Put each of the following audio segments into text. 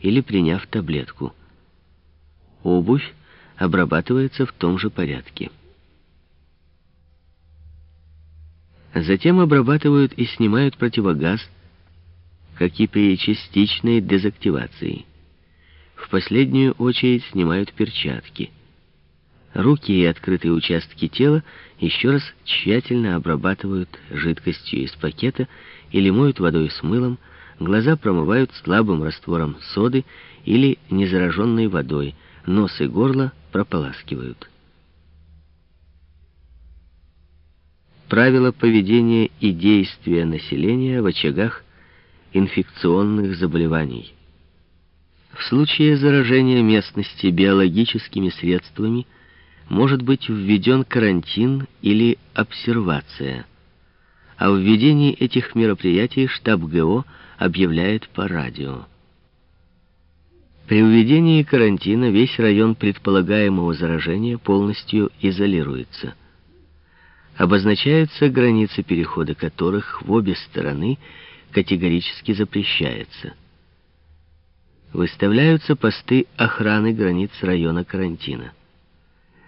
или приняв таблетку. Обувь обрабатывается в том же порядке. Затем обрабатывают и снимают противогаз, как и при частичной дезактивации. В последнюю очередь снимают перчатки. Руки и открытые участки тела еще раз тщательно обрабатывают жидкостью из пакета или моют водой с мылом, глаза промывают слабым раствором соды или незараженной водой, нос и горло прополаскивают. Правила поведения и действия населения в очагах инфекционных заболеваний. В случае заражения местности биологическими средствами может быть введен карантин или обсервация. О введении этих мероприятий штаб ГО объявляет по радио. При введении карантина весь район предполагаемого заражения полностью изолируется. Обозначаются границы перехода которых в обе стороны категорически запрещается. Выставляются посты охраны границ района карантина.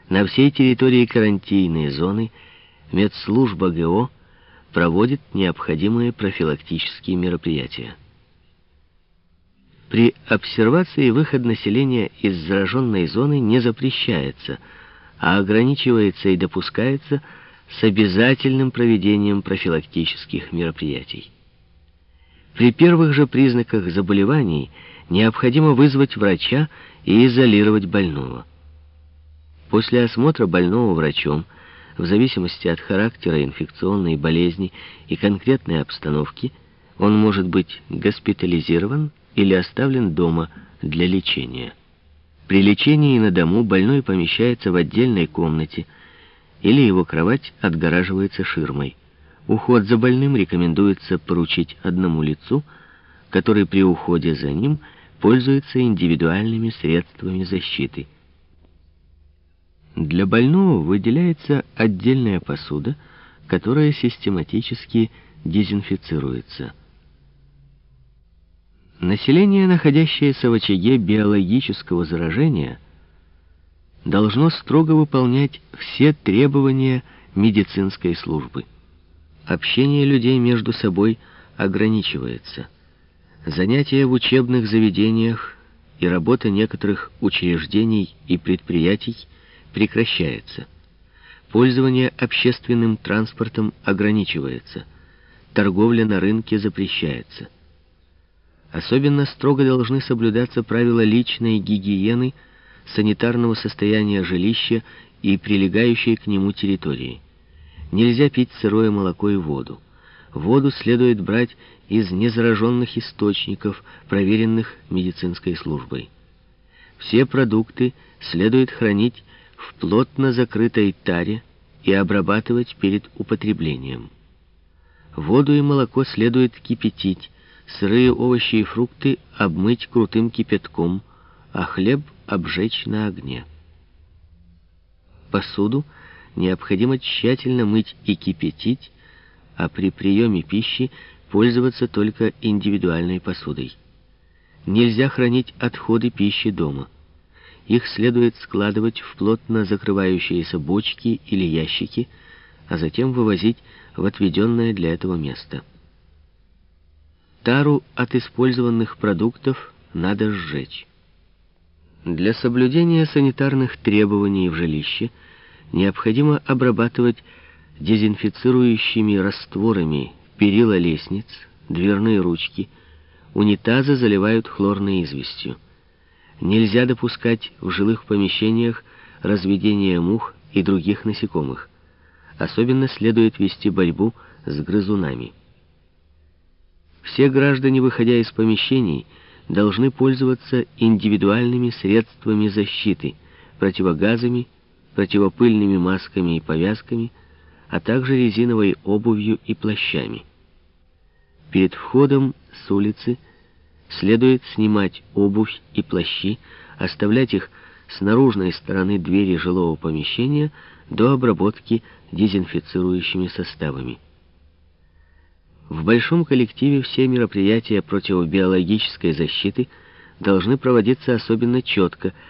На всей территории карантинной зоны медслужба ГО проводит необходимые профилактические мероприятия. При обсервации выход населения из зараженной зоны не запрещается, а ограничивается и допускается с обязательным проведением профилактических мероприятий. При первых же признаках заболеваний необходимо вызвать врача и изолировать больного. После осмотра больного врачом, в зависимости от характера инфекционной болезни и конкретной обстановки, он может быть госпитализирован или оставлен дома для лечения. При лечении на дому больной помещается в отдельной комнате или его кровать отгораживается ширмой. Уход за больным рекомендуется поручить одному лицу, который при уходе за ним пользуется индивидуальными средствами защиты. Для больного выделяется отдельная посуда, которая систематически дезинфицируется. Население, находящееся в очаге биологического заражения, должно строго выполнять все требования медицинской службы. Общение людей между собой ограничивается. Занятия в учебных заведениях и работа некоторых учреждений и предприятий прекращается. Пользование общественным транспортом ограничивается. Торговля на рынке запрещается. Особенно строго должны соблюдаться правила личной гигиены, санитарного состояния жилища и прилегающей к нему территории. Нельзя пить сырое молоко и воду. Воду следует брать из незараженных источников, проверенных медицинской службой. Все продукты следует хранить в плотно закрытой таре и обрабатывать перед употреблением. Воду и молоко следует кипятить, сырые овощи и фрукты обмыть крутым кипятком, а хлеб обжечь на огне. Посуду необходимо тщательно мыть и кипятить, а при приеме пищи пользоваться только индивидуальной посудой. Нельзя хранить отходы пищи дома. Их следует складывать в плотно закрывающиеся бочки или ящики, а затем вывозить в отведенное для этого место. Тару от использованных продуктов надо сжечь. Для соблюдения санитарных требований в жилище необходимо обрабатывать дезинфицирующими растворами перила лестниц, дверные ручки, унитазы заливают хлорной известью. Нельзя допускать в жилых помещениях разведение мух и других насекомых. Особенно следует вести борьбу с грызунами. Все граждане, выходя из помещений, должны пользоваться индивидуальными средствами защиты, противогазами, противопыльными масками и повязками, а также резиновой обувью и плащами. Перед входом с улицы следует снимать обувь и плащи, оставлять их с наружной стороны двери жилого помещения до обработки дезинфицирующими составами. В большом коллективе все мероприятия противобиологической защиты должны проводиться особенно четко,